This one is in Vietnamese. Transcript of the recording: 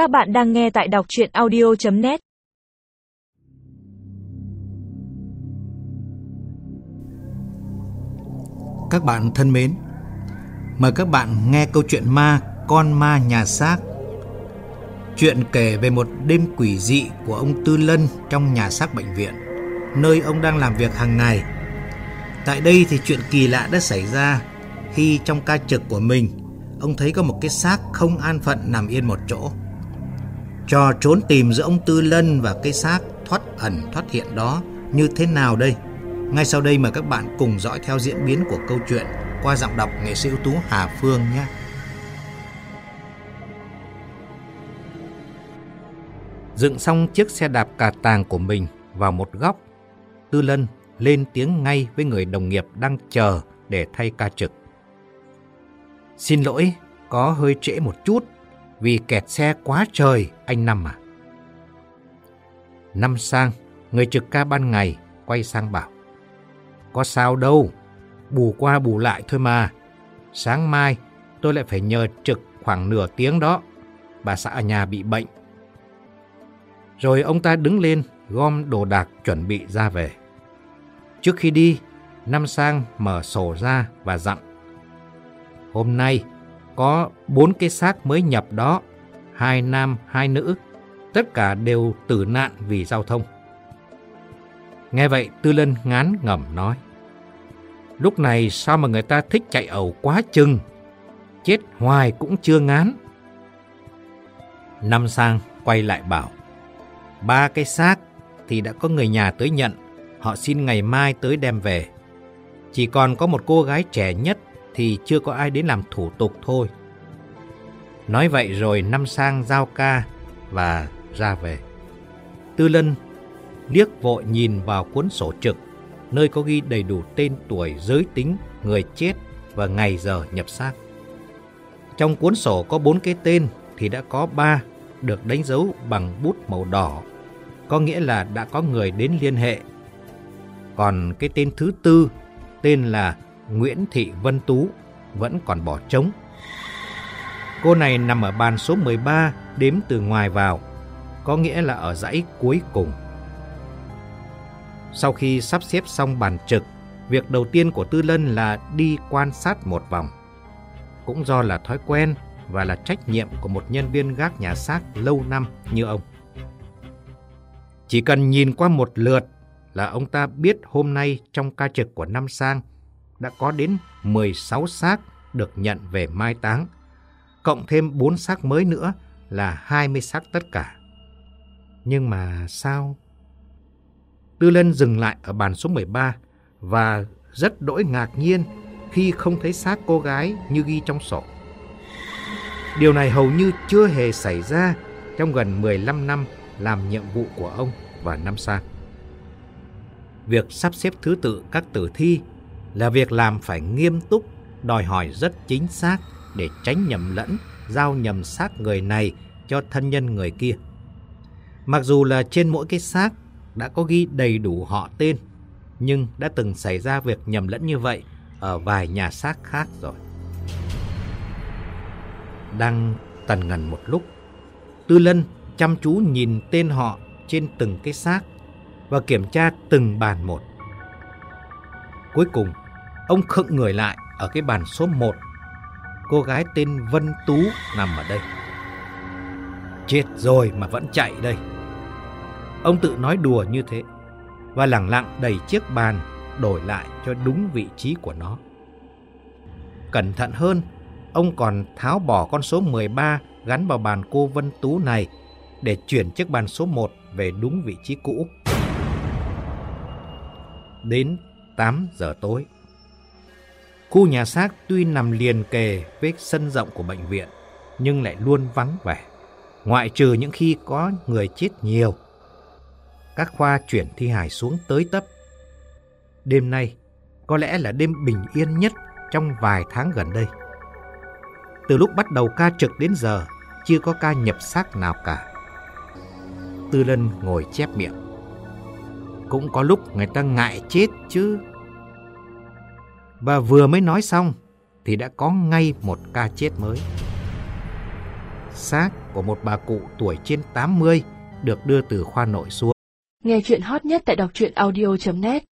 Các bạn đang nghe tại đọc chuyện audio.net Các bạn thân mến, mời các bạn nghe câu chuyện ma Con ma nhà xác. Chuyện kể về một đêm quỷ dị của ông Tư Lân trong nhà xác bệnh viện, nơi ông đang làm việc hàng ngày. Tại đây thì chuyện kỳ lạ đã xảy ra khi trong ca trực của mình, ông thấy có một cái xác không an phận nằm yên một chỗ. Trò trốn tìm giữa ông Tư Lân và cây xác thoát ẩn thoát hiện đó như thế nào đây? Ngay sau đây mời các bạn cùng dõi theo diễn biến của câu chuyện qua giọng đọc nghệ sĩ ưu tú Hà Phương nhé. Dựng xong chiếc xe đạp cà tàng của mình vào một góc, Tư Lân lên tiếng ngay với người đồng nghiệp đang chờ để thay ca trực. Xin lỗi, có hơi trễ một chút vì kẹt xe quá trời, anh Năm à. Năm sang, người trực ca ban ngày quay sang bảo. Có sao đâu, bù qua bù lại thôi mà. Sáng mai tôi lại phải nhờ trực khoảng nửa tiếng đó. Bà xã ở nhà bị bệnh. Rồi ông ta đứng lên gom đồ đạc chuẩn bị ra về. Trước khi đi, Năm Sang mở sổ ra và dặn. Hôm nay có bốn cái xác mới nhập đó, hai nam, hai nữ, tất cả đều tử nạn vì giao thông. Nghe vậy Tư Lân ngán ngẩm nói. Lúc này sao mà người ta thích chạy ẩu quá chừng, chết hoài cũng chưa ngán. Năm sang quay lại bảo, ba cái xác thì đã có người nhà tới nhận, họ xin ngày mai tới đem về. Chỉ còn có một cô gái trẻ nhất thì chưa có ai đến làm thủ tục thôi. Nói vậy rồi năm sang giao ca và ra về. Tư Lân liếc vội nhìn vào cuốn sổ trực, nơi có ghi đầy đủ tên tuổi, giới tính, người chết và ngày giờ nhập xác. Trong cuốn sổ có bốn cái tên thì đã có ba được đánh dấu bằng bút màu đỏ, có nghĩa là đã có người đến liên hệ. Còn cái tên thứ tư, tên là Nguyễn Thị Vân Tú, vẫn còn bỏ trống. Cô này nằm ở bàn số 13, đếm từ ngoài vào, có nghĩa là ở dãy cuối cùng. Sau khi sắp xếp xong bàn trực, việc đầu tiên của Tư Lân là đi quan sát một vòng. Cũng do là thói quen và là trách nhiệm của một nhân viên gác nhà xác lâu năm như ông. Chỉ cần nhìn qua một lượt là ông ta biết hôm nay trong ca trực của năm sang đã có đến 16 xác được nhận về mai táng, cộng thêm 4 xác mới nữa là 20 xác tất cả. Nhưng mà sao? Tư Lân dừng lại ở bàn số 13 và rất đỗi ngạc nhiên khi không thấy xác cô gái như ghi trong sổ. Điều này hầu như chưa hề xảy ra trong gần 15 năm làm nhiệm vụ của ông và năm sang. Việc sắp xếp thứ tự các tử thi là việc làm phải nghiêm túc, đòi hỏi rất chính xác để tránh nhầm lẫn, giao nhầm xác người này cho thân nhân người kia. Mặc dù là trên mỗi cái xác đã có ghi đầy đủ họ tên, nhưng đã từng xảy ra việc nhầm lẫn như vậy ở vài nhà xác khác rồi. Đang tần ngần một lúc, Tư Lân chăm chú nhìn tên họ trên từng cái xác và kiểm tra từng bàn một. Cuối cùng, ông khựng người lại ở cái bàn số 1. Cô gái tên Vân Tú nằm ở đây. Chết rồi mà vẫn chạy đây. Ông tự nói đùa như thế và lẳng lặng đẩy chiếc bàn đổi lại cho đúng vị trí của nó. Cẩn thận hơn, ông còn tháo bỏ con số 13 gắn vào bàn cô Vân Tú này để chuyển chiếc bàn số 1 về đúng vị trí cũ. Đến 8 giờ tối, khu nhà xác tuy nằm liền kề với sân rộng của bệnh viện, nhưng lại luôn vắng vẻ, ngoại trừ những khi có người chết nhiều. Các khoa chuyển thi hài xuống tới tấp. Đêm nay có lẽ là đêm bình yên nhất trong vài tháng gần đây. Từ lúc bắt đầu ca trực đến giờ, chưa có ca nhập xác nào cả. Tư Lân ngồi chép miệng. Cũng có lúc người ta ngại chết chứ. Và vừa mới nói xong thì đã có ngay một ca chết mới. Xác của một bà cụ tuổi trên 80 được đưa từ khoa nội xuống. Nghe chuyện hot nhất tại đọc truyện audio.net